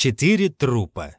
Четыре трупа.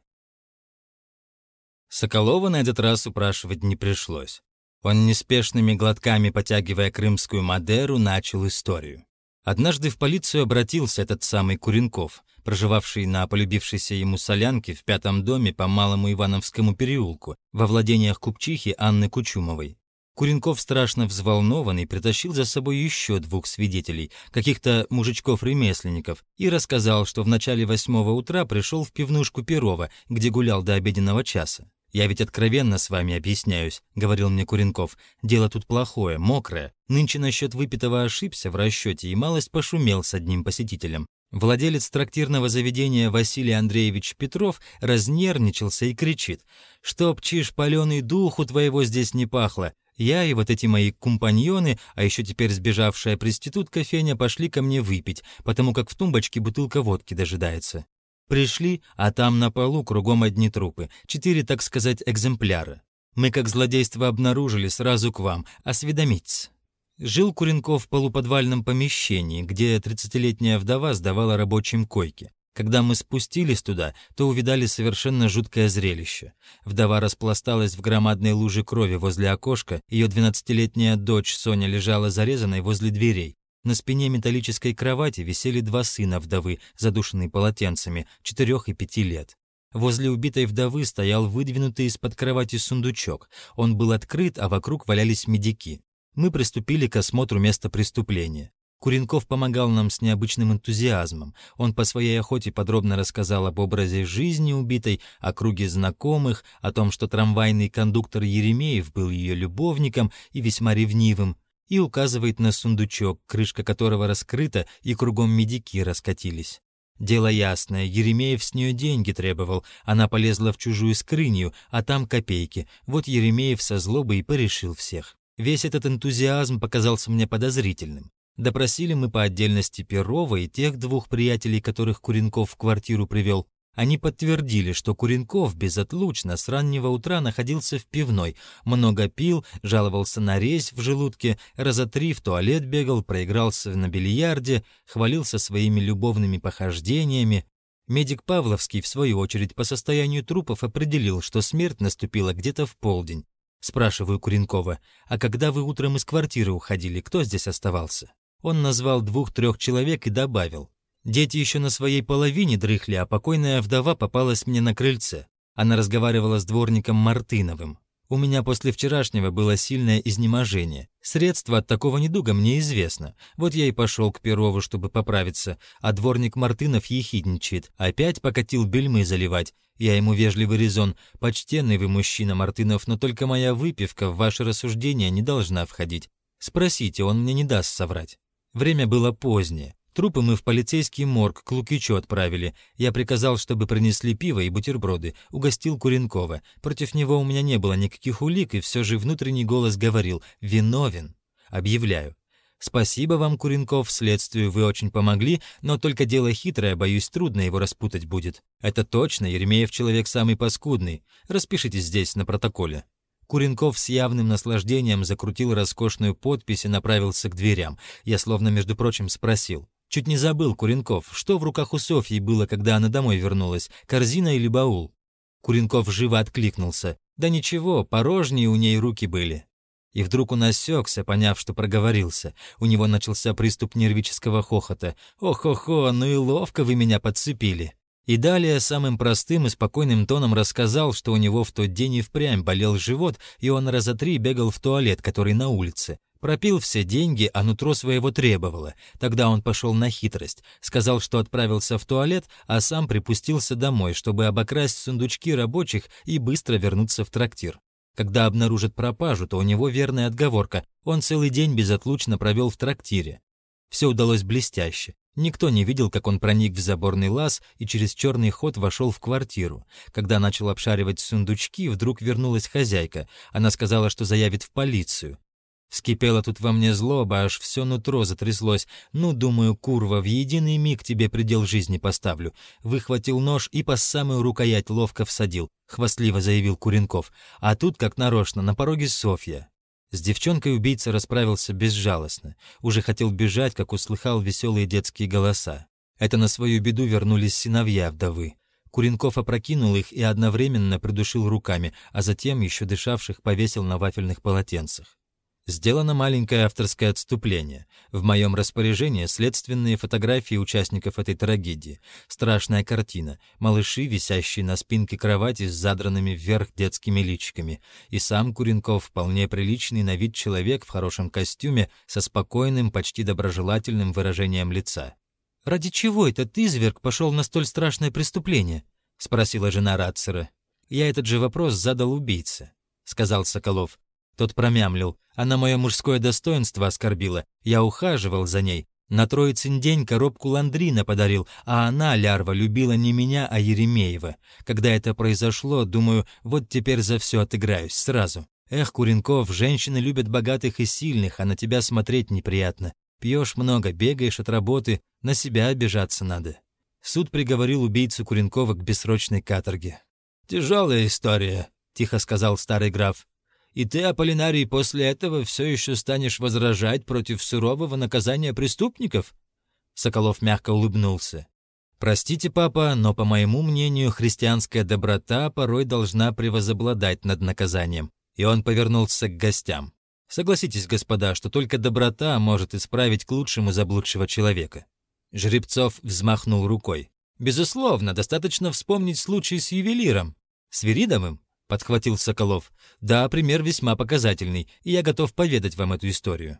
Соколова на этот раз упрашивать не пришлось. Он неспешными глотками, потягивая крымскую Мадеру, начал историю. Однажды в полицию обратился этот самый Куренков, проживавший на полюбившейся ему солянке в пятом доме по Малому Ивановскому переулку, во владениях купчихи Анны Кучумовой. Куренков, страшно взволнованный, притащил за собой еще двух свидетелей, каких-то мужичков-ремесленников, и рассказал, что в начале восьмого утра пришел в пивнушку Перова, где гулял до обеденного часа. «Я ведь откровенно с вами объясняюсь», — говорил мне Куренков. «Дело тут плохое, мокрое. Нынче насчет выпитого ошибся в расчете и малость пошумел с одним посетителем. Владелец трактирного заведения Василий Андреевич Петров разнервничался и кричит, «Чтоб, чиж, паленый духу твоего здесь не пахло! Я и вот эти мои компаньоны, а еще теперь сбежавшая проститутка Феня, пошли ко мне выпить, потому как в тумбочке бутылка водки дожидается. Пришли, а там на полу кругом одни трупы, четыре, так сказать, экземпляра. Мы как злодейство обнаружили, сразу к вам, осведомиться. Жил Куренков в полуподвальном помещении, где 30-летняя вдова сдавала рабочим койки. Когда мы спустились туда, то увидали совершенно жуткое зрелище. Вдова распласталась в громадной луже крови возле окошка, ее 12-летняя дочь Соня лежала зарезанной возле дверей. На спине металлической кровати висели два сына вдовы, задушенные полотенцами, четырех и пяти лет. Возле убитой вдовы стоял выдвинутый из-под кровати сундучок. Он был открыт, а вокруг валялись медики. Мы приступили к осмотру места преступления. Куренков помогал нам с необычным энтузиазмом. Он по своей охоте подробно рассказал об образе жизни убитой, о круге знакомых, о том, что трамвайный кондуктор Еремеев был ее любовником и весьма ревнивым, и указывает на сундучок, крышка которого раскрыта, и кругом медики раскатились. Дело ясное, Еремеев с нее деньги требовал, она полезла в чужую скрынью, а там копейки. Вот Еремеев со злобой и порешил всех. Весь этот энтузиазм показался мне подозрительным. Допросили мы по отдельности Перова и тех двух приятелей, которых Куренков в квартиру привел. Они подтвердили, что Куренков безотлучно с раннего утра находился в пивной, много пил, жаловался на резь в желудке, раза три в туалет бегал, проигрался на бильярде, хвалился своими любовными похождениями. Медик Павловский, в свою очередь, по состоянию трупов определил, что смерть наступила где-то в полдень. Спрашиваю Куренкова, а когда вы утром из квартиры уходили, кто здесь оставался? Он назвал двух-трех человек и добавил. «Дети еще на своей половине дрыхли, а покойная вдова попалась мне на крыльце. Она разговаривала с дворником Мартыновым. У меня после вчерашнего было сильное изнеможение. Средство от такого недуга мне известно. Вот я и пошел к Перову, чтобы поправиться, а дворник Мартынов ехидничает. Опять покатил бельмы заливать. Я ему вежливый резон. Почтенный вы мужчина, Мартынов, но только моя выпивка в ваши рассуждения не должна входить. Спросите, он мне не даст соврать. Время было позднее. Трупы мы в полицейский морг к Лукичу отправили. Я приказал, чтобы принесли пиво и бутерброды. Угостил Куренкова. Против него у меня не было никаких улик, и все же внутренний голос говорил «виновен». Объявляю. Спасибо вам, Куренков, следствию вы очень помогли, но только дело хитрое, боюсь, трудно его распутать будет. Это точно, Еремеев человек самый паскудный. Распишитесь здесь на протоколе. Куренков с явным наслаждением закрутил роскошную подпись и направился к дверям. Я словно, между прочим, спросил. Чуть не забыл, Куренков, что в руках у Софьи было, когда она домой вернулась, корзина или баул? Куренков живо откликнулся. Да ничего, порожние у ней руки были. И вдруг он осекся, поняв, что проговорился. У него начался приступ нервического хохота. «Ох-охо, ну и ловко вы меня подцепили!» И далее самым простым и спокойным тоном рассказал, что у него в тот день и впрямь болел живот, и он раза три бегал в туалет, который на улице. Пропил все деньги, а нутро своего требовало. Тогда он пошел на хитрость. Сказал, что отправился в туалет, а сам припустился домой, чтобы обокрасть сундучки рабочих и быстро вернуться в трактир. Когда обнаружит пропажу, то у него верная отговорка. Он целый день безотлучно провел в трактире. Все удалось блестяще. Никто не видел, как он проник в заборный лаз и через черный ход вошел в квартиру. Когда начал обшаривать сундучки, вдруг вернулась хозяйка. Она сказала, что заявит в полицию. Вскипела тут во мне злоба, аж все нутро затряслось. Ну, думаю, курва, в единый миг тебе предел жизни поставлю. Выхватил нож и по самую рукоять ловко всадил, хвастливо заявил Куренков. А тут, как нарочно, на пороге Софья. С девчонкой убийца расправился безжалостно. Уже хотел бежать, как услыхал веселые детские голоса. Это на свою беду вернулись сыновья вдовы. Куренков опрокинул их и одновременно придушил руками, а затем еще дышавших повесил на вафельных полотенцах. Сделано маленькое авторское отступление. В моем распоряжении следственные фотографии участников этой трагедии. Страшная картина. Малыши, висящие на спинке кровати с задранными вверх детскими личиками. И сам Куренков, вполне приличный на вид человек в хорошем костюме, со спокойным, почти доброжелательным выражением лица. «Ради чего этот изверг пошел на столь страшное преступление?» — спросила жена Ратцера. «Я этот же вопрос задал убийце», — сказал Соколов. Тот промямлил. Она мое мужское достоинство оскорбила. Я ухаживал за ней. На Троицын день коробку ландрина подарил, а она, лярва, любила не меня, а Еремеева. Когда это произошло, думаю, вот теперь за все отыграюсь сразу. Эх, Куренков, женщины любят богатых и сильных, а на тебя смотреть неприятно. Пьешь много, бегаешь от работы, на себя обижаться надо. Суд приговорил убийцу Куренкова к бессрочной каторге. «Тяжелая история», — тихо сказал старый граф. И ты, Аполлинарий, после этого все еще станешь возражать против сурового наказания преступников?» Соколов мягко улыбнулся. «Простите, папа, но, по моему мнению, христианская доброта порой должна превозобладать над наказанием». И он повернулся к гостям. «Согласитесь, господа, что только доброта может исправить к лучшему заблудшего человека». Жеребцов взмахнул рукой. «Безусловно, достаточно вспомнить случай с ювелиром. С Веридовым? Подхватил Соколов. «Да, пример весьма показательный, и я готов поведать вам эту историю».